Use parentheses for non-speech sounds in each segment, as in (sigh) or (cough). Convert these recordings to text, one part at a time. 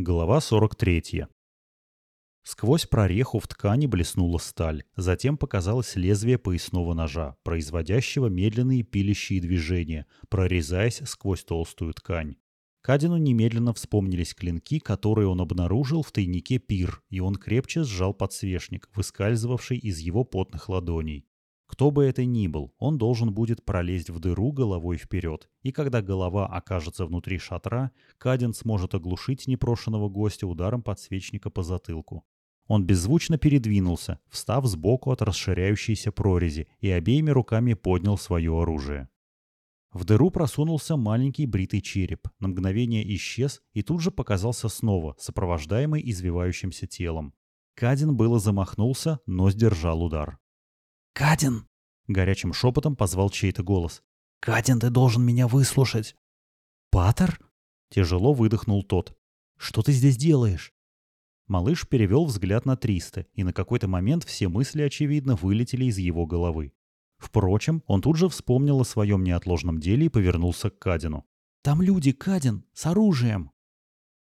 Глава 43. Сквозь прореху в ткани блеснула сталь, затем показалось лезвие поясного ножа, производящего медленные пилящие движения, прорезаясь сквозь толстую ткань. Кадину немедленно вспомнились клинки, которые он обнаружил в тайнике пир, и он крепче сжал подсвечник, выскальзывавший из его потных ладоней. Кто бы это ни был, он должен будет пролезть в дыру головой вперед, и когда голова окажется внутри шатра, Каден сможет оглушить непрошенного гостя ударом подсвечника по затылку. Он беззвучно передвинулся, встав сбоку от расширяющейся прорези, и обеими руками поднял свое оружие. В дыру просунулся маленький бритый череп, на мгновение исчез и тут же показался снова, сопровождаемый извивающимся телом. Кадин было замахнулся, но сдержал удар. «Катин!» — горячим шепотом позвал чей-то голос. «Катин, ты должен меня выслушать!» «Патер?» — тяжело выдохнул тот. «Что ты здесь делаешь?» Малыш перевел взгляд на Триста, и на какой-то момент все мысли, очевидно, вылетели из его головы. Впрочем, он тут же вспомнил о своем неотложном деле и повернулся к Кадину. «Там люди, Кадин, с оружием!»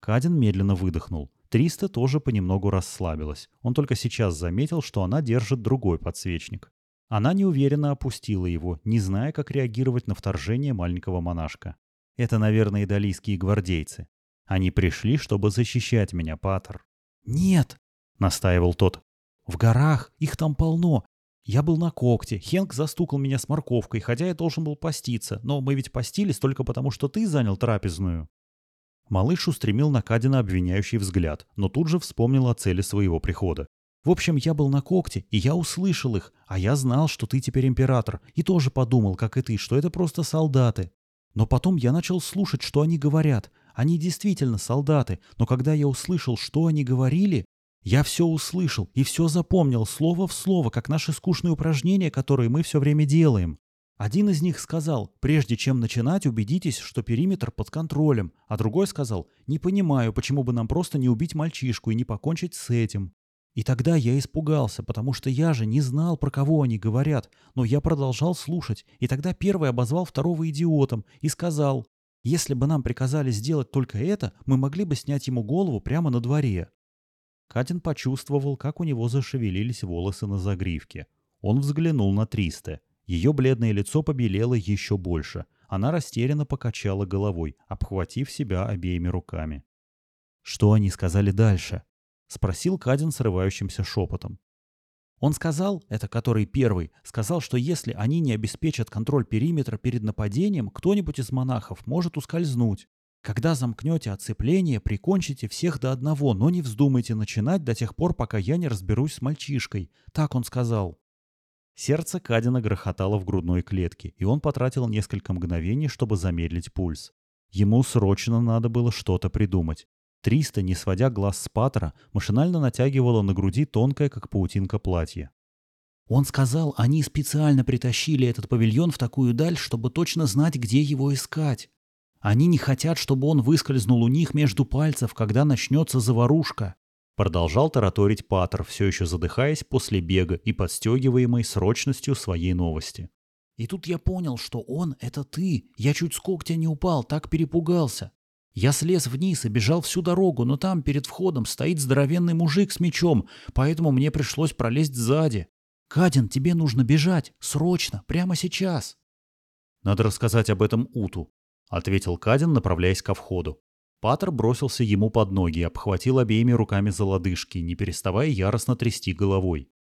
Кадин медленно выдохнул. Триста тоже понемногу расслабилась. Он только сейчас заметил, что она держит другой подсвечник. Она неуверенно опустила его, не зная, как реагировать на вторжение маленького монашка. Это, наверное, идалийские гвардейцы. Они пришли, чтобы защищать меня, Патер. «Нет», — настаивал тот. «В горах, их там полно. Я был на когте, Хенк застукал меня с морковкой, хотя я должен был поститься, но мы ведь постились только потому, что ты занял трапезную». Малыш устремил на Кадина обвиняющий взгляд, но тут же вспомнил о цели своего прихода. В общем, я был на когте, и я услышал их, а я знал, что ты теперь император, и тоже подумал, как и ты, что это просто солдаты. Но потом я начал слушать, что они говорят. Они действительно солдаты, но когда я услышал, что они говорили, я все услышал и все запомнил слово в слово, как наши скучные упражнения, которые мы все время делаем. Один из них сказал, прежде чем начинать, убедитесь, что периметр под контролем, а другой сказал, не понимаю, почему бы нам просто не убить мальчишку и не покончить с этим. И тогда я испугался, потому что я же не знал, про кого они говорят, но я продолжал слушать, и тогда первый обозвал второго идиотом и сказал, если бы нам приказали сделать только это, мы могли бы снять ему голову прямо на дворе. Катин почувствовал, как у него зашевелились волосы на загривке. Он взглянул на Триста. Ее бледное лицо побелело еще больше. Она растерянно покачала головой, обхватив себя обеими руками. «Что они сказали дальше?» — спросил Кадин срывающимся шепотом. Он сказал, это который первый, сказал, что если они не обеспечат контроль периметра перед нападением, кто-нибудь из монахов может ускользнуть. Когда замкнете оцепление, прикончите всех до одного, но не вздумайте начинать до тех пор, пока я не разберусь с мальчишкой. Так он сказал. Сердце Кадина грохотало в грудной клетке, и он потратил несколько мгновений, чтобы замедлить пульс. Ему срочно надо было что-то придумать. Триста, не сводя глаз с Паттера, машинально натягивала на груди тонкое, как паутинка, платье. Он сказал, они специально притащили этот павильон в такую даль, чтобы точно знать, где его искать. Они не хотят, чтобы он выскользнул у них между пальцев, когда начнется заварушка. Продолжал тараторить Паттер, все еще задыхаясь после бега и подстегиваемой срочностью своей новости. И тут я понял, что он — это ты. Я чуть с когтя не упал, так перепугался. Я слез вниз и бежал всю дорогу, но там перед входом стоит здоровенный мужик с мечом, поэтому мне пришлось пролезть сзади. Кадин, тебе нужно бежать. Срочно, прямо сейчас. Надо рассказать об этом Уту, ответил Кадин, направляясь ко входу. Патер бросился ему под ноги и обхватил обеими руками за лодыжки, не переставая яростно трясти головой.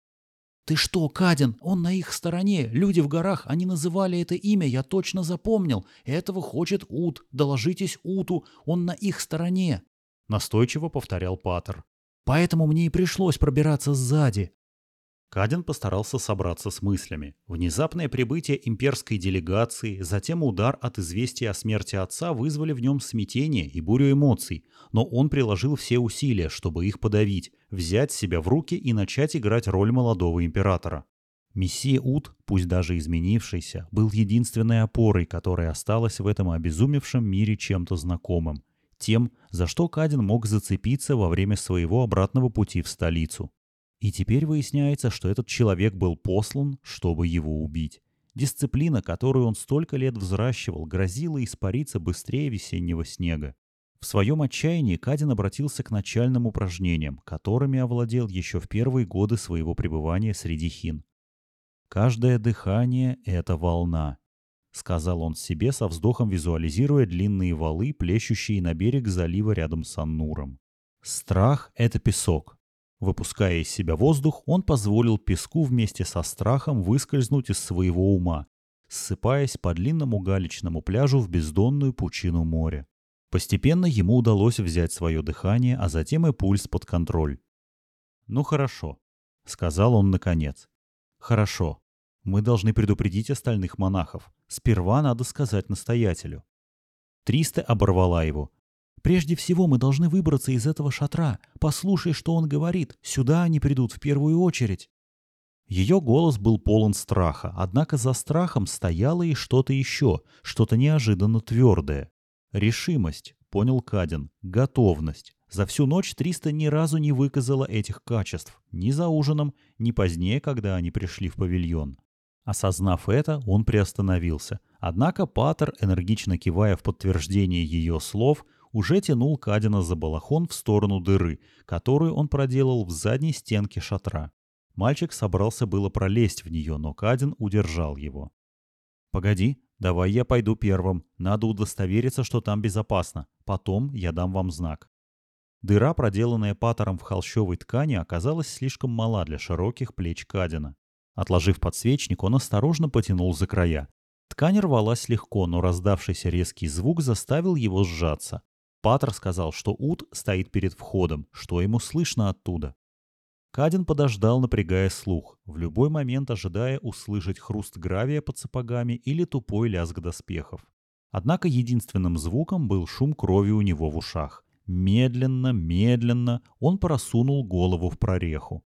«Ты что, Кадин? Он на их стороне. Люди в горах, они называли это имя, я точно запомнил. Этого хочет Ут. Доложитесь Уту, он на их стороне», — настойчиво повторял Паттер. «Поэтому мне и пришлось пробираться сзади. Каден постарался собраться с мыслями. Внезапное прибытие имперской делегации, затем удар от известия о смерти отца вызвали в нем смятение и бурю эмоций, но он приложил все усилия, чтобы их подавить, взять себя в руки и начать играть роль молодого императора. Мессия Ут, пусть даже изменившийся, был единственной опорой, которая осталась в этом обезумевшем мире чем-то знакомым, тем, за что Каден мог зацепиться во время своего обратного пути в столицу. И теперь выясняется, что этот человек был послан, чтобы его убить. Дисциплина, которую он столько лет взращивал, грозила испариться быстрее весеннего снега. В своем отчаянии Кадин обратился к начальным упражнениям, которыми овладел еще в первые годы своего пребывания среди хин. «Каждое дыхание — это волна», — сказал он себе со вздохом, визуализируя длинные валы, плещущие на берег залива рядом с Аннуром. «Страх — это песок». Выпуская из себя воздух, он позволил песку вместе со страхом выскользнуть из своего ума, ссыпаясь по длинному галечному пляжу в бездонную пучину моря. Постепенно ему удалось взять свое дыхание, а затем и пульс под контроль. «Ну хорошо», — сказал он наконец. «Хорошо. Мы должны предупредить остальных монахов. Сперва надо сказать настоятелю». Триста оборвала его. «Прежде всего мы должны выбраться из этого шатра. Послушай, что он говорит. Сюда они придут в первую очередь». Ее голос был полон страха, однако за страхом стояло и что-то еще, что-то неожиданно твердое. Решимость, понял Кадин, готовность. За всю ночь Триста ни разу не выказала этих качеств, ни за ужином, ни позднее, когда они пришли в павильон. Осознав это, он приостановился. Однако Паттер, энергично кивая в подтверждение ее слов, уже тянул Кадина за балахон в сторону дыры, которую он проделал в задней стенке шатра. Мальчик собрался было пролезть в нее, но Кадин удержал его. «Погоди, давай я пойду первым. Надо удостовериться, что там безопасно. Потом я дам вам знак». Дыра, проделанная паттером в холщовой ткани, оказалась слишком мала для широких плеч Кадина. Отложив подсвечник, он осторожно потянул за края. Ткань рвалась легко, но раздавшийся резкий звук заставил его сжаться. Паттер сказал, что Ут стоит перед входом, что ему слышно оттуда. Кадин подождал, напрягая слух, в любой момент ожидая услышать хруст гравия под сапогами или тупой лязг доспехов. Однако единственным звуком был шум крови у него в ушах. Медленно, медленно он просунул голову в прореху.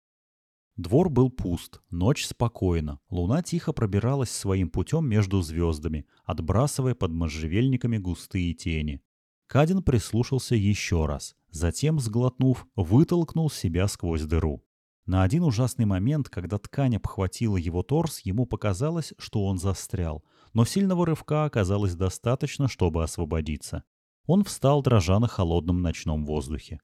Двор был пуст, ночь спокойна, луна тихо пробиралась своим путем между звездами, отбрасывая под можжевельниками густые тени. Кадин прислушался еще раз, затем, сглотнув, вытолкнул себя сквозь дыру. На один ужасный момент, когда ткань обхватила его торс, ему показалось, что он застрял, но сильного рывка оказалось достаточно, чтобы освободиться. Он встал, дрожа на холодном ночном воздухе.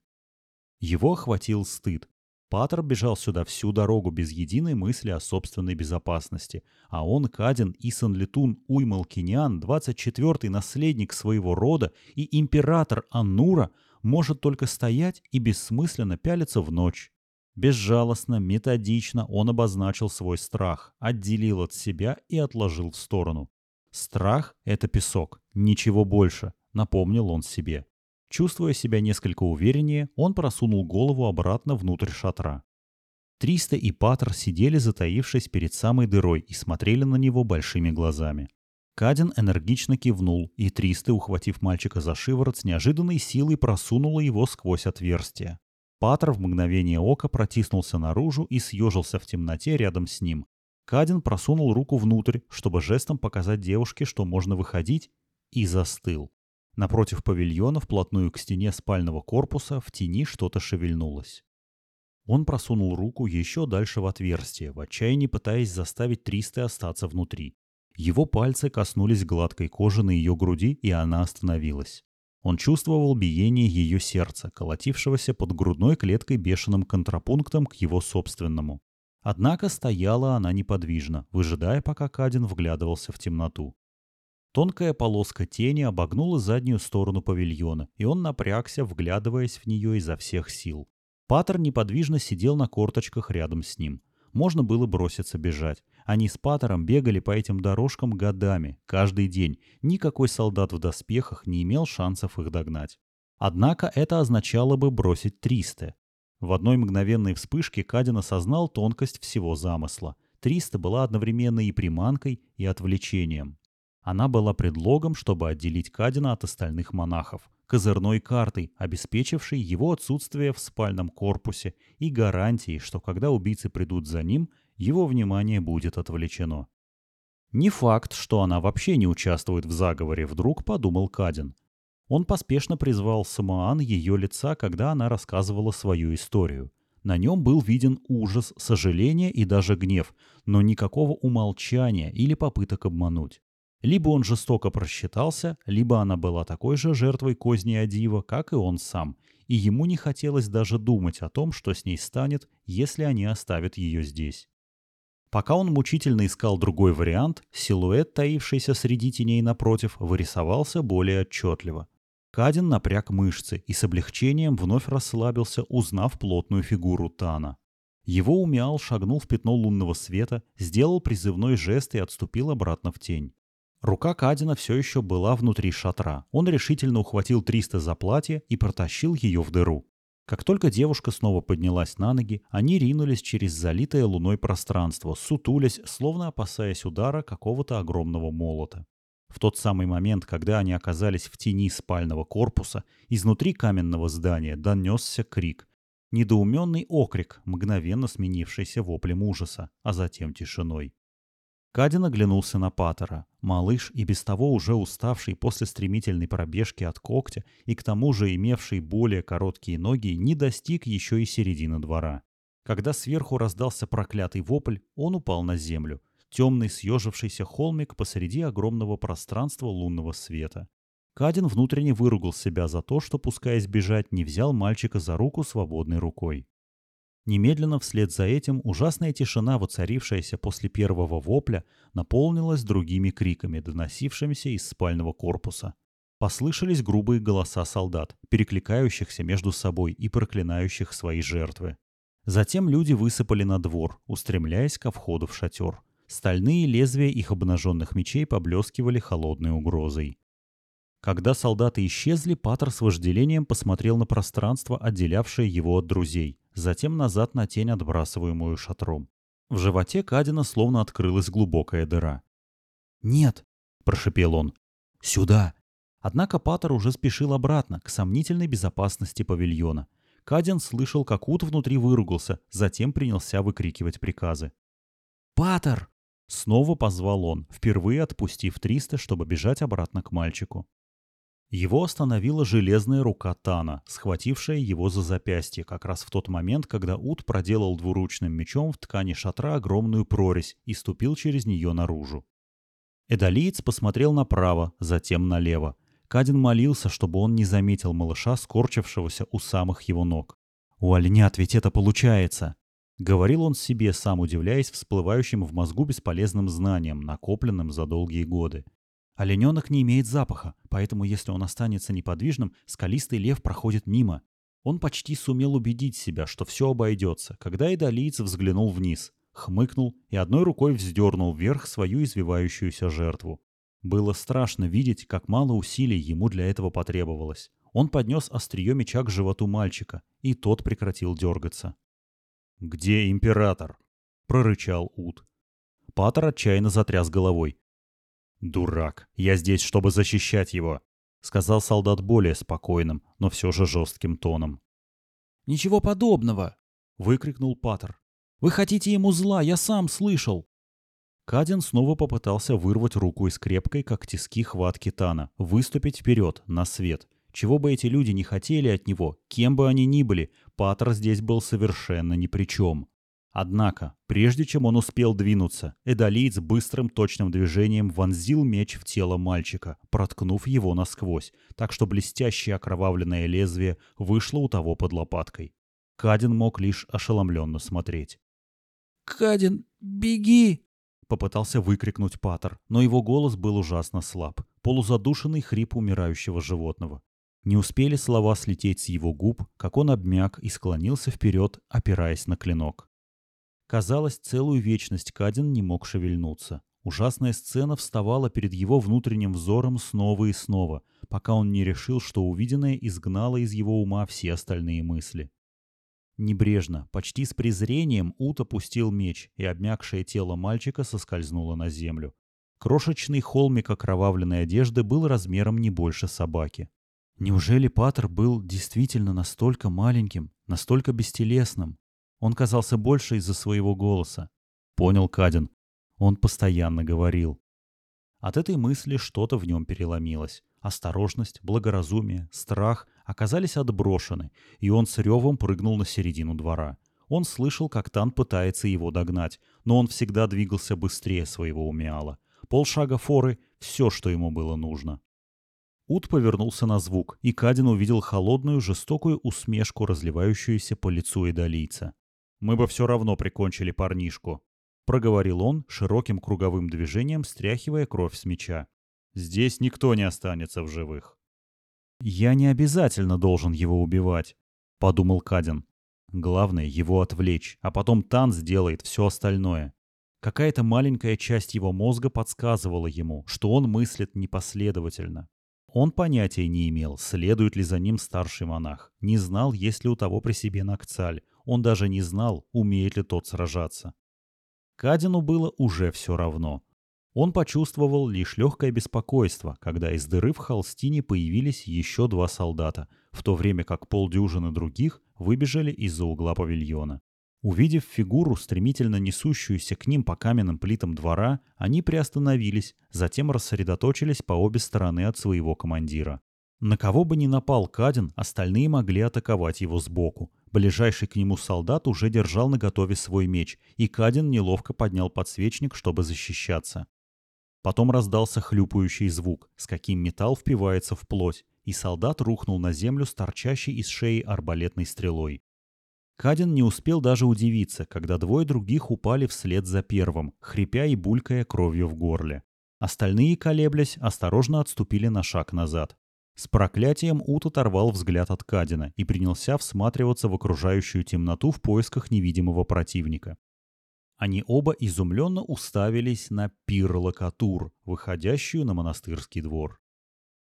Его охватил стыд. Паттер бежал сюда всю дорогу без единой мысли о собственной безопасности, а он, Кадин, Исан Летун, Уймалкинян, 24-й наследник своего рода и император Аннура, может только стоять и бессмысленно пялиться в ночь. Безжалостно, методично он обозначил свой страх, отделил от себя и отложил в сторону. Страх — это песок, ничего больше, напомнил он себе. Чувствуя себя несколько увереннее, он просунул голову обратно внутрь шатра. Триста и Паттер сидели, затаившись перед самой дырой, и смотрели на него большими глазами. Кадин энергично кивнул, и Триста, ухватив мальчика за шиворот, с неожиданной силой просунула его сквозь отверстие. Паттер в мгновение ока протиснулся наружу и съежился в темноте рядом с ним. Кадин просунул руку внутрь, чтобы жестом показать девушке, что можно выходить, и застыл. Напротив павильона, вплотную к стене спального корпуса, в тени что-то шевельнулось. Он просунул руку еще дальше в отверстие, в отчаянии пытаясь заставить Триста остаться внутри. Его пальцы коснулись гладкой кожи на ее груди, и она остановилась. Он чувствовал биение ее сердца, колотившегося под грудной клеткой бешеным контрапунктом к его собственному. Однако стояла она неподвижно, выжидая, пока Кадин вглядывался в темноту. Тонкая полоска тени обогнула заднюю сторону павильона, и он напрягся, вглядываясь в нее изо всех сил. Паттер неподвижно сидел на корточках рядом с ним. Можно было броситься бежать. Они с Паттером бегали по этим дорожкам годами, каждый день. Никакой солдат в доспехах не имел шансов их догнать. Однако это означало бы бросить 300. В одной мгновенной вспышке Кадин осознал тонкость всего замысла. 300 была одновременно и приманкой, и отвлечением. Она была предлогом, чтобы отделить Кадина от остальных монахов, козырной картой, обеспечившей его отсутствие в спальном корпусе и гарантией, что когда убийцы придут за ним, его внимание будет отвлечено. Не факт, что она вообще не участвует в заговоре, вдруг подумал Кадин. Он поспешно призвал Самоан ее лица, когда она рассказывала свою историю. На нем был виден ужас, сожаление и даже гнев, но никакого умолчания или попыток обмануть. Либо он жестоко просчитался, либо она была такой же жертвой козни Адива, как и он сам, и ему не хотелось даже думать о том, что с ней станет, если они оставят ее здесь. Пока он мучительно искал другой вариант, силуэт, таившийся среди теней напротив, вырисовался более отчетливо. Кадин напряг мышцы и с облегчением вновь расслабился, узнав плотную фигуру Тана. Его умял, шагнул в пятно лунного света, сделал призывной жест и отступил обратно в тень. Рука Кадина все еще была внутри шатра. Он решительно ухватил Триста за платье и протащил ее в дыру. Как только девушка снова поднялась на ноги, они ринулись через залитое луной пространство, сутулясь, словно опасаясь удара какого-то огромного молота. В тот самый момент, когда они оказались в тени спального корпуса, изнутри каменного здания донесся крик. Недоуменный окрик, мгновенно сменившийся воплем ужаса, а затем тишиной. Кадин оглянулся на Паттера. Малыш, и без того уже уставший после стремительной пробежки от когтя и к тому же имевший более короткие ноги, не достиг еще и середины двора. Когда сверху раздался проклятый вопль, он упал на землю темный съежившийся холмик посреди огромного пространства лунного света. Кадин внутренне выругал себя за то, что, пускаясь бежать, не взял мальчика за руку свободной рукой. Немедленно вслед за этим ужасная тишина, воцарившаяся после первого вопля, наполнилась другими криками, доносившимися из спального корпуса. Послышались грубые голоса солдат, перекликающихся между собой и проклинающих свои жертвы. Затем люди высыпали на двор, устремляясь ко входу в шатер. Стальные лезвия их обнаженных мечей поблескивали холодной угрозой. Когда солдаты исчезли, Паттер с вожделением посмотрел на пространство, отделявшее его от друзей, затем назад на тень, отбрасываемую шатром. В животе Кадина словно открылась глубокая дыра. «Нет!» – прошепел он. «Сюда!» Однако Паттер уже спешил обратно, к сомнительной безопасности павильона. Кадин слышал, как Ут внутри выругался, затем принялся выкрикивать приказы. «Паттер!» Снова позвал он, впервые отпустив Триста, чтобы бежать обратно к мальчику. Его остановила железная рука Тана, схватившая его за запястье как раз в тот момент, когда Ут проделал двуручным мечом в ткани шатра огромную прорезь и ступил через нее наружу. Эдолиец посмотрел направо, затем налево. Кадин молился, чтобы он не заметил малыша, скорчившегося у самых его ног. «У оленят ведь это получается!» Говорил он себе, сам удивляясь всплывающим в мозгу бесполезным знаниям, накопленным за долгие годы. Олененок не имеет запаха, поэтому если он останется неподвижным, скалистый лев проходит мимо. Он почти сумел убедить себя, что все обойдется, когда идолиец взглянул вниз, хмыкнул и одной рукой вздернул вверх свою извивающуюся жертву. Было страшно видеть, как мало усилий ему для этого потребовалось. Он поднес острие меча к животу мальчика, и тот прекратил дергаться. «Где император?» — прорычал Ут. Патер отчаянно затряс головой. «Дурак, я здесь, чтобы защищать его», — сказал солдат более спокойным, но все же жестким тоном. «Ничего подобного!» — выкрикнул Патер. «Вы хотите ему зла, я сам слышал!» Кадин снова попытался вырвать руку из крепкой, как тиски хватки Тана, выступить вперед, на свет. Чего бы эти люди не хотели от него, кем бы они ни были, Паттер здесь был совершенно ни при чем. Однако, прежде чем он успел двинуться, Эдолиец быстрым точным движением вонзил меч в тело мальчика, проткнув его насквозь, так что блестящее окровавленное лезвие вышло у того под лопаткой. Кадин мог лишь ошеломленно смотреть. «Кадин, беги!» — попытался выкрикнуть Паттер, но его голос был ужасно слаб, полузадушенный хрип умирающего животного. Не успели слова слететь с его губ, как он обмяк и склонился вперед, опираясь на клинок. Казалось, целую вечность Кадин не мог шевельнуться. Ужасная сцена вставала перед его внутренним взором снова и снова, пока он не решил, что увиденное изгнало из его ума все остальные мысли. Небрежно, почти с презрением, Ут опустил меч, и обмякшее тело мальчика соскользнуло на землю. Крошечный холмик окровавленной одежды был размером не больше собаки. Неужели Паттер был действительно настолько маленьким, настолько бестелесным? Он казался больше из-за своего голоса. Понял Кадин. Он постоянно говорил. От этой мысли что-то в нем переломилось. Осторожность, благоразумие, страх оказались отброшены, и он с ревом прыгнул на середину двора. Он слышал, как Тан пытается его догнать, но он всегда двигался быстрее своего умиала. полшага форы — все, что ему было нужно. Ут повернулся на звук, и Кадин увидел холодную, жестокую усмешку, разливающуюся по лицу идолийца. «Мы бы все равно прикончили парнишку», — проговорил он широким круговым движением, стряхивая кровь с меча. «Здесь никто не останется в живых». «Я не обязательно должен его убивать», — подумал Кадин. «Главное — его отвлечь, а потом Тан сделает все остальное». Какая-то маленькая часть его мозга подсказывала ему, что он мыслит непоследовательно. Он понятия не имел, следует ли за ним старший монах, не знал, есть ли у того при себе Накцаль, он даже не знал, умеет ли тот сражаться. Кадину было уже все равно. Он почувствовал лишь легкое беспокойство, когда из дыры в холстине появились еще два солдата, в то время как полдюжины других выбежали из-за угла павильона. Увидев фигуру, стремительно несущуюся к ним по каменным плитам двора, они приостановились, затем рассредоточились по обе стороны от своего командира. На кого бы ни напал Кадин, остальные могли атаковать его сбоку. Ближайший к нему солдат уже держал наготове свой меч, и Кадин неловко поднял подсвечник, чтобы защищаться. Потом раздался хлюпающий звук, с каким металл впивается в плоть, и солдат рухнул на землю с торчащей из шеи арбалетной стрелой. Кадин не успел даже удивиться, когда двое других упали вслед за первым, хрипя и булькая кровью в горле. Остальные, колеблясь, осторожно отступили на шаг назад. С проклятием Ут оторвал взгляд от Кадина и принялся всматриваться в окружающую темноту в поисках невидимого противника. Они оба изумленно уставились на пир-локатур, выходящую на монастырский двор.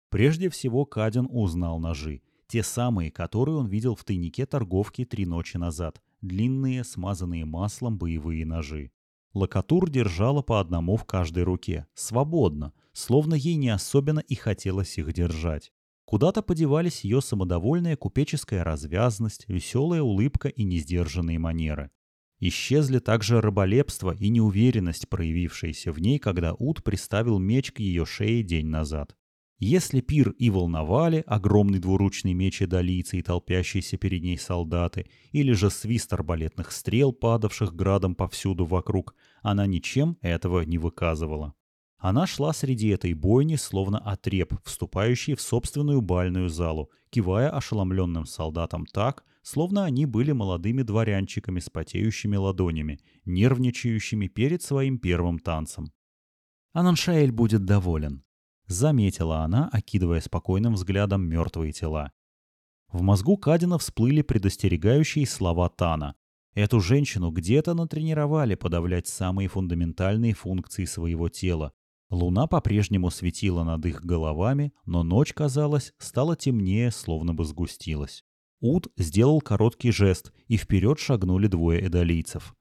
Прежде всего Кадин узнал ножи, те самые, которые он видел в тайнике торговки три ночи назад. Длинные, смазанные маслом боевые ножи. Локатур держала по одному в каждой руке. Свободно, словно ей не особенно и хотелось их держать. Куда-то подевались ее самодовольная купеческая развязность, веселая улыбка и несдержанные манеры. Исчезли также рыболепство и неуверенность, проявившиеся в ней, когда Ут приставил меч к ее шее день назад. Если пир и волновали огромный двуручный меч идолийцы и толпящиеся перед ней солдаты, или же свист арбалетных стрел, падавших градом повсюду вокруг, она ничем этого не выказывала. Она шла среди этой бойни, словно отреб, вступающий в собственную бальную залу, кивая ошеломленным солдатам так, словно они были молодыми дворянчиками с потеющими ладонями, нервничающими перед своим первым танцем. Ананшаэль будет доволен заметила она, окидывая спокойным взглядом мертвые тела. В мозгу Кадина всплыли предостерегающие слова Тана. Эту женщину где-то натренировали подавлять самые фундаментальные функции своего тела. Луна по-прежнему светила над их головами, но ночь, казалось, стала темнее, словно бы сгустилась. Ут сделал короткий жест, и вперед шагнули двое эдолийцев.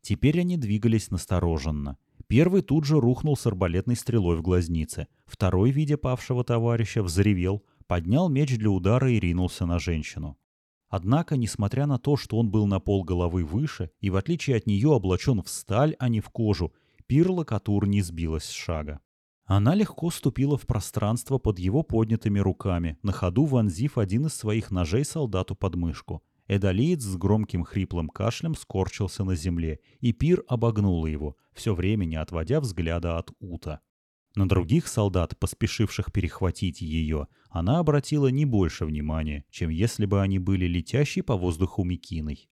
Теперь они двигались настороженно. Первый тут же рухнул с арбалетной стрелой в глазнице. Второй, видя павшего товарища, взревел, поднял меч для удара и ринулся на женщину. Однако, несмотря на то, что он был на пол головы выше и в отличие от нее облачен в сталь, а не в кожу, Пирла Катур не сбилась с шага. Она легко ступила в пространство под его поднятыми руками, на ходу вонзив один из своих ножей солдату под мышку. Эдолиец с громким хриплым кашлем скорчился на земле, и пир обогнул его, все время не отводя взгляда от Ута. На других солдат, поспешивших перехватить ее, она обратила не больше внимания, чем если бы они были летящей по воздуху Микиной.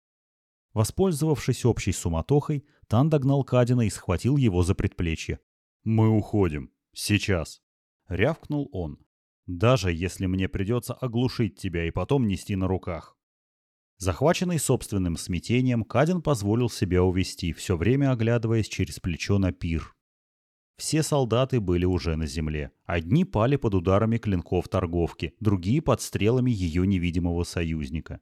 Воспользовавшись общей суматохой, Тан догнал Кадина и схватил его за предплечье. «Мы уходим. Сейчас!» — рявкнул он. «Даже если мне придется оглушить тебя и потом нести на руках». Захваченный собственным смятением, Кадин позволил себя увести, все время оглядываясь через плечо на пир. Все солдаты были уже на земле. Одни пали под ударами клинков торговки, другие под стрелами ее невидимого союзника.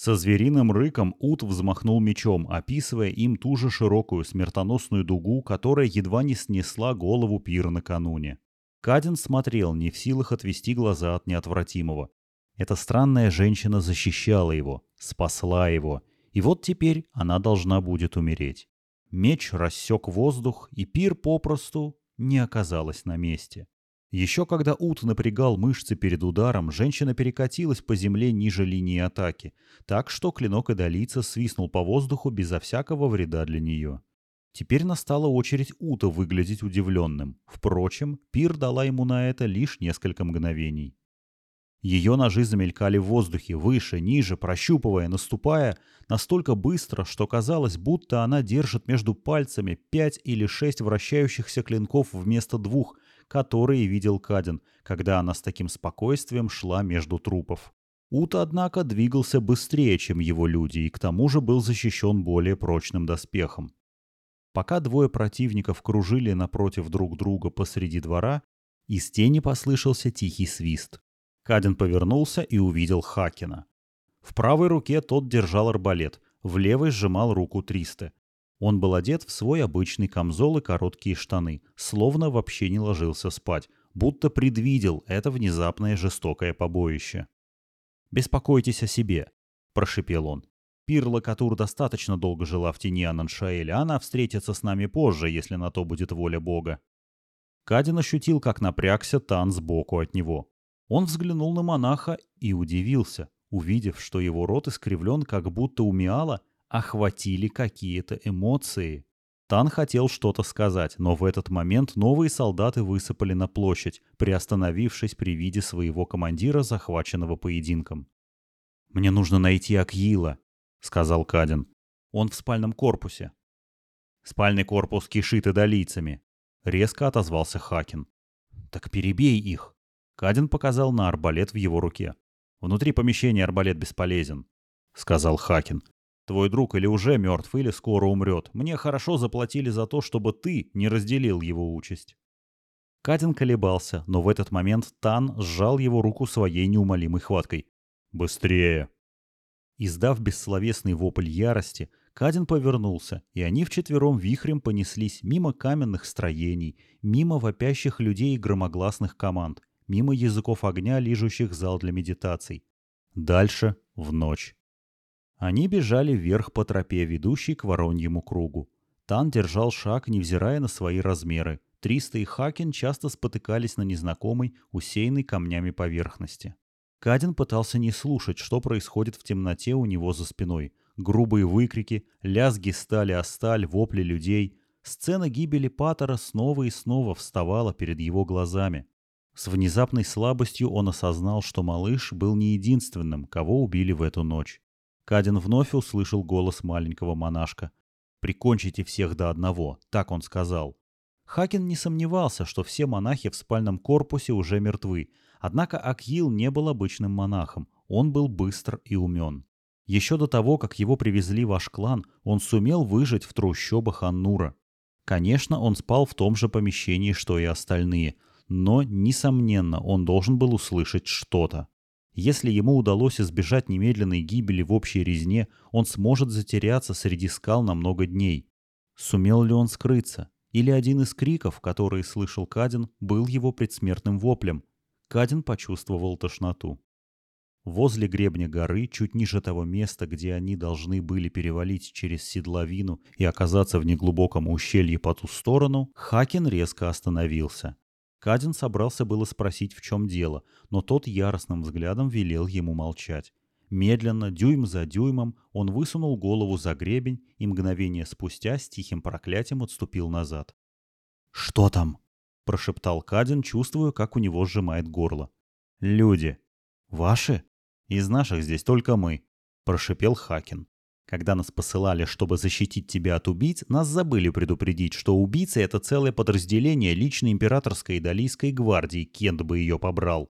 Со звериным рыком Ут взмахнул мечом, описывая им ту же широкую смертоносную дугу, которая едва не снесла голову пира накануне. Кадин смотрел, не в силах отвести глаза от неотвратимого. Эта странная женщина защищала его, спасла его, и вот теперь она должна будет умереть. Меч рассек воздух, и пир попросту не оказалась на месте. Еще когда Ут напрягал мышцы перед ударом, женщина перекатилась по земле ниже линии атаки, так что клинок идолийца свистнул по воздуху безо всякого вреда для нее. Теперь настала очередь Ута выглядеть удивленным. Впрочем, Пир дала ему на это лишь несколько мгновений. Ее ножи замелькали в воздухе, выше, ниже, прощупывая, наступая, настолько быстро, что казалось, будто она держит между пальцами пять или шесть вращающихся клинков вместо двух, которые видел Кадин, когда она с таким спокойствием шла между трупов. Ута, однако, двигался быстрее, чем его люди, и к тому же был защищен более прочным доспехом. Пока двое противников кружили напротив друг друга посреди двора, из тени послышался тихий свист. Кадин повернулся и увидел Хакина. В правой руке тот держал арбалет, в левой сжимал руку Триста. Он был одет в свой обычный камзол и короткие штаны, словно вообще не ложился спать, будто предвидел это внезапное жестокое побоище. «Беспокойтесь о себе», – прошипел он. «Пирла Катур достаточно долго жила в тени Ананшаэля, она встретится с нами позже, если на то будет воля Бога». Кадин ощутил, как напрягся Тан сбоку от него. Он взглянул на монаха и удивился, увидев, что его рот искривлен, как будто у Миала охватили какие-то эмоции. Тан хотел что-то сказать, но в этот момент новые солдаты высыпали на площадь, приостановившись при виде своего командира, захваченного поединком. «Мне нужно найти Акьила», — сказал Кадин. «Он в спальном корпусе». «Спальный корпус кишит идолийцами», — резко отозвался Хакин. «Так перебей их», Кадин показал на арбалет в его руке. «Внутри помещения арбалет бесполезен», — сказал Хакин. «Твой друг или уже мертв, или скоро умрет. Мне хорошо заплатили за то, чтобы ты не разделил его участь». Кадин колебался, но в этот момент Тан сжал его руку своей неумолимой хваткой. «Быстрее!» Издав бессловесный вопль ярости, Кадин повернулся, и они вчетвером вихрем понеслись мимо каменных строений, мимо вопящих людей и громогласных команд, мимо языков огня, лижущих зал для медитаций. Дальше — в ночь. Они бежали вверх по тропе, ведущей к Вороньему кругу. Тан держал шаг, невзирая на свои размеры. Триста и Хакин часто спотыкались на незнакомой, усеянной камнями поверхности. Кадин пытался не слушать, что происходит в темноте у него за спиной. Грубые выкрики, лязги стали о сталь, вопли людей. Сцена гибели Паттера снова и снова вставала перед его глазами. С внезапной слабостью он осознал, что малыш был не единственным, кого убили в эту ночь. Кадин вновь услышал голос маленького монашка. «Прикончите всех до одного», — так он сказал. Хакин не сомневался, что все монахи в спальном корпусе уже мертвы, однако Акил не был обычным монахом, он был быстр и умен. Еще до того, как его привезли в ваш клан, он сумел выжить в трущобах Аннура. Конечно, он спал в том же помещении, что и остальные — но, несомненно, он должен был услышать что-то. Если ему удалось избежать немедленной гибели в общей резне, он сможет затеряться среди скал на много дней. Сумел ли он скрыться? Или один из криков, которые слышал Кадин, был его предсмертным воплем? Кадин почувствовал тошноту. Возле гребня горы, чуть ниже того места, где они должны были перевалить через седловину и оказаться в неглубоком ущелье по ту сторону, Хакин резко остановился. Кадин собрался было спросить, в чем дело, но тот яростным взглядом велел ему молчать. Медленно, дюйм за дюймом, он высунул голову за гребень и мгновение спустя с тихим проклятием отступил назад. «Что там?» – прошептал Кадин, чувствуя, как у него сжимает горло. «Люди». «Ваши?» «Из наших здесь только мы», – прошепел Хакин. Когда нас посылали, чтобы защитить тебя от убийц, нас забыли предупредить, что убийцы — это целое подразделение личной императорской и далийской гвардии, Кент бы ее побрал.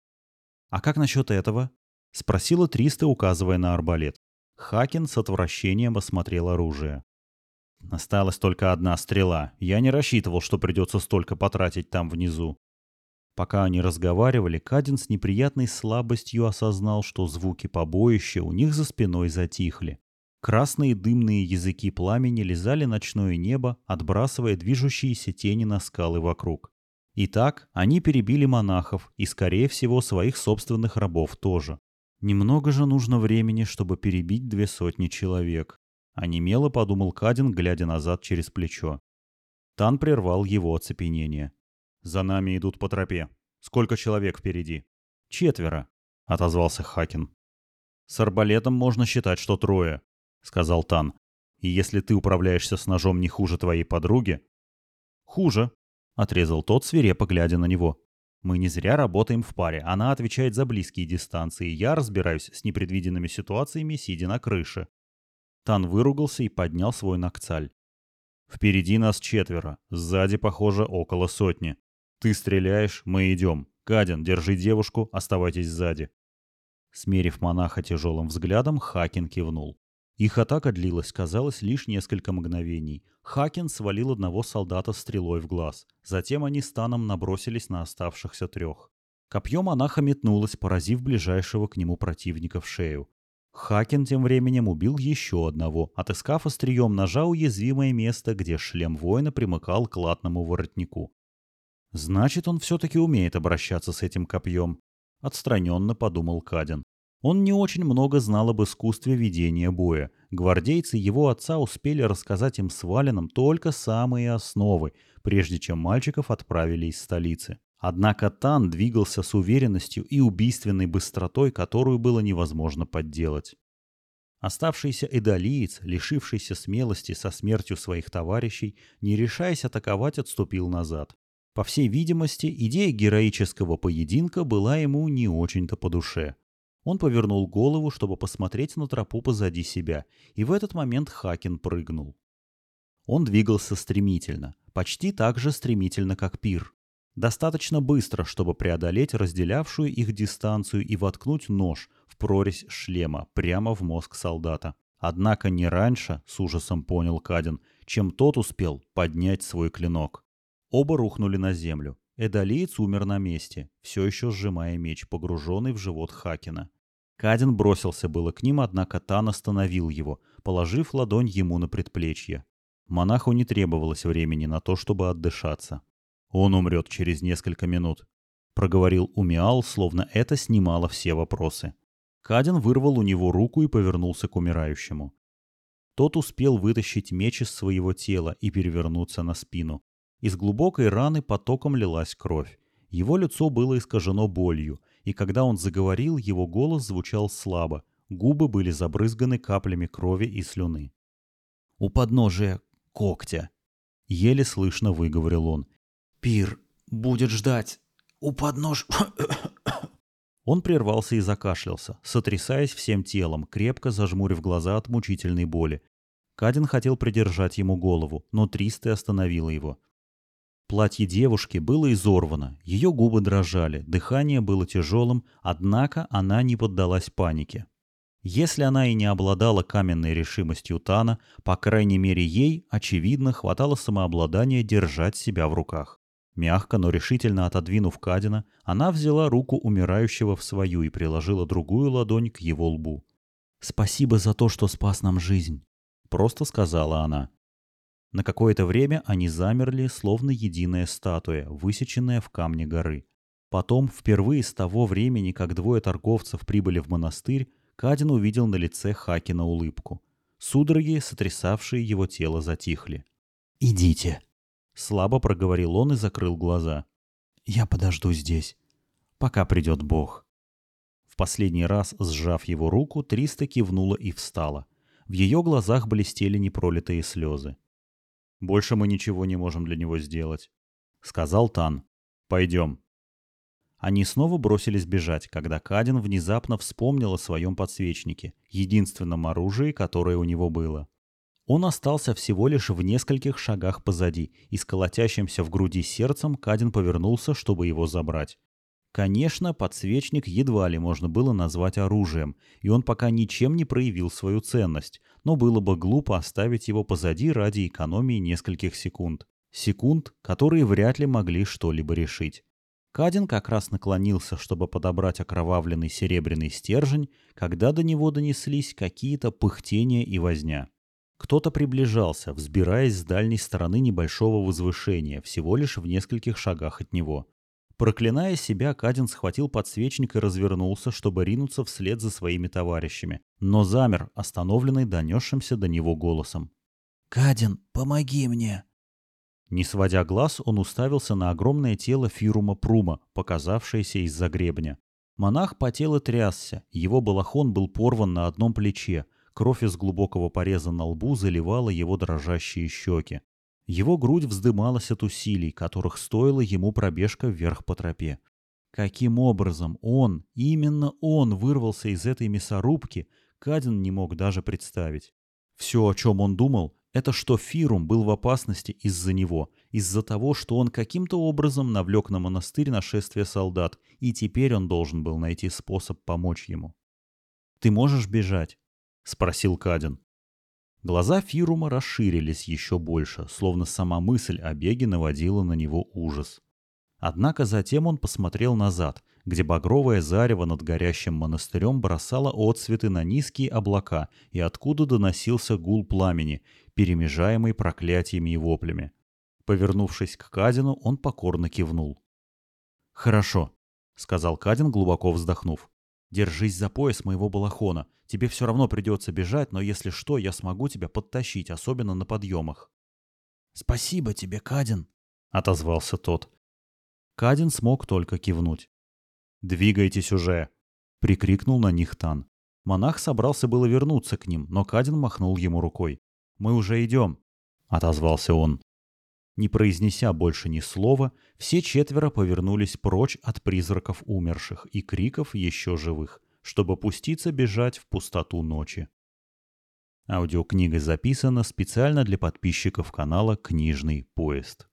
«А как насчет этого?» — спросила Триста, указывая на арбалет. Хакин с отвращением осмотрел оружие. Осталась только одна стрела. Я не рассчитывал, что придется столько потратить там внизу. Пока они разговаривали, Кадин с неприятной слабостью осознал, что звуки побоища у них за спиной затихли. Красные дымные языки пламени лизали ночное небо, отбрасывая движущиеся тени на скалы вокруг. Итак, они перебили монахов и, скорее всего, своих собственных рабов тоже. Немного же нужно времени, чтобы перебить две сотни человек. Онемело подумал Кадин, глядя назад через плечо. Тан прервал его оцепенение. «За нами идут по тропе. Сколько человек впереди?» «Четверо», — отозвался Хакин. «С арбалетом можно считать, что трое. — сказал Тан. И если ты управляешься с ножом не хуже твоей подруги... Хуже, — отрезал тот, свирепо глядя на него. Мы не зря работаем в паре. Она отвечает за близкие дистанции. Я разбираюсь с непредвиденными ситуациями, сидя на крыше. Тан выругался и поднял свой накцаль. Впереди нас четверо. Сзади, похоже, около сотни. Ты стреляешь, мы идем. Кадин, держи девушку, оставайтесь сзади. Смерив монаха тяжелым взглядом, Хакин кивнул. Их атака длилась, казалось, лишь несколько мгновений. Хакин свалил одного солдата стрелой в глаз. Затем они станом набросились на оставшихся трех. Копье монаха метнулось, поразив ближайшего к нему противника в шею. Хакин тем временем убил еще одного, отыскав острием ножа уязвимое место, где шлем воина примыкал к латному воротнику. «Значит, он все-таки умеет обращаться с этим копьем», — отстраненно подумал Кадин. Он не очень много знал об искусстве ведения боя. Гвардейцы его отца успели рассказать им с Валином только самые основы, прежде чем мальчиков отправили из столицы. Однако Тан двигался с уверенностью и убийственной быстротой, которую было невозможно подделать. Оставшийся эдолиец, лишившийся смелости со смертью своих товарищей, не решаясь атаковать, отступил назад. По всей видимости, идея героического поединка была ему не очень-то по душе. Он повернул голову, чтобы посмотреть на тропу позади себя, и в этот момент Хакин прыгнул. Он двигался стремительно, почти так же стремительно, как пир. Достаточно быстро, чтобы преодолеть разделявшую их дистанцию и воткнуть нож в прорезь шлема прямо в мозг солдата. Однако не раньше, с ужасом понял Кадин, чем тот успел поднять свой клинок. Оба рухнули на землю. Эдолиец умер на месте, все еще сжимая меч, погруженный в живот Хакина. Кадин бросился было к ним, однако Тан остановил его, положив ладонь ему на предплечье. Монаху не требовалось времени на то, чтобы отдышаться. «Он умрет через несколько минут», — проговорил Умиал, словно это снимало все вопросы. Кадин вырвал у него руку и повернулся к умирающему. Тот успел вытащить меч из своего тела и перевернуться на спину. Из глубокой раны потоком лилась кровь. Его лицо было искажено болью, и когда он заговорил, его голос звучал слабо, губы были забрызганы каплями крови и слюны. «У подножия когтя», — еле слышно выговорил он. «Пир будет ждать. У поднож...» (coughs) Он прервался и закашлялся, сотрясаясь всем телом, крепко зажмурив глаза от мучительной боли. Кадин хотел придержать ему голову, но Тристы остановила его. Платье девушки было изорвано, ее губы дрожали, дыхание было тяжелым, однако она не поддалась панике. Если она и не обладала каменной решимостью Тана, по крайней мере ей, очевидно, хватало самообладания держать себя в руках. Мягко, но решительно отодвинув Кадина, она взяла руку умирающего в свою и приложила другую ладонь к его лбу. «Спасибо за то, что спас нам жизнь», — просто сказала она. На какое-то время они замерли, словно единая статуя, высеченная в камне горы. Потом, впервые с того времени, как двое торговцев прибыли в монастырь, Кадин увидел на лице Хакина улыбку. Судороги, сотрясавшие его тело, затихли. «Идите», — слабо проговорил он и закрыл глаза. «Я подожду здесь, пока придет Бог». В последний раз, сжав его руку, Триста кивнула и встала. В ее глазах блестели непролитые слезы. Больше мы ничего не можем для него сделать», — сказал Тан. «Пойдем». Они снова бросились бежать, когда Кадин внезапно вспомнил о своем подсвечнике, единственном оружии, которое у него было. Он остался всего лишь в нескольких шагах позади, и с колотящимся в груди сердцем Кадин повернулся, чтобы его забрать. Конечно, подсвечник едва ли можно было назвать оружием, и он пока ничем не проявил свою ценность, но было бы глупо оставить его позади ради экономии нескольких секунд. Секунд, которые вряд ли могли что-либо решить. Кадин как раз наклонился, чтобы подобрать окровавленный серебряный стержень, когда до него донеслись какие-то пыхтения и возня. Кто-то приближался, взбираясь с дальней стороны небольшого возвышения, всего лишь в нескольких шагах от него. Проклиная себя, Кадин схватил подсвечник и развернулся, чтобы ринуться вслед за своими товарищами, но замер, остановленный донесшимся до него голосом. «Кадин, помоги мне!» Не сводя глаз, он уставился на огромное тело Фирума Прума, показавшееся из-за гребня. Монах потел и трясся, его балахон был порван на одном плече, Кровь из глубокого пореза на лбу заливала его дрожащие щеки. Его грудь вздымалась от усилий, которых стоила ему пробежка вверх по тропе. Каким образом он, именно он, вырвался из этой мясорубки, Кадин не мог даже представить. Все, о чем он думал, это что Фирум был в опасности из-за него, из-за того, что он каким-то образом навлек на монастырь нашествие солдат, и теперь он должен был найти способ помочь ему. «Ты можешь бежать?» — спросил Кадин. Глаза Фирума расширились еще больше, словно сама мысль о беге наводила на него ужас. Однако затем он посмотрел назад, где багровое зарево над горящим монастырем бросало отсветы на низкие облака и откуда доносился гул пламени, перемежаемый проклятиями и воплями. Повернувшись к Кадину, он покорно кивнул. «Хорошо», — сказал Кадин, глубоко вздохнув. «Держись за пояс моего балахона. Тебе все равно придется бежать, но если что, я смогу тебя подтащить, особенно на подъемах». «Спасибо тебе, Кадин», — отозвался тот. Кадин смог только кивнуть. «Двигайтесь уже!» — прикрикнул на них Тан. Монах собрался было вернуться к ним, но Кадин махнул ему рукой. «Мы уже идем», — отозвался он. Не произнеся больше ни слова, все четверо повернулись прочь от призраков умерших и криков еще живых, чтобы пуститься бежать в пустоту ночи. Аудиокнига записана специально для подписчиков канала «Книжный поезд».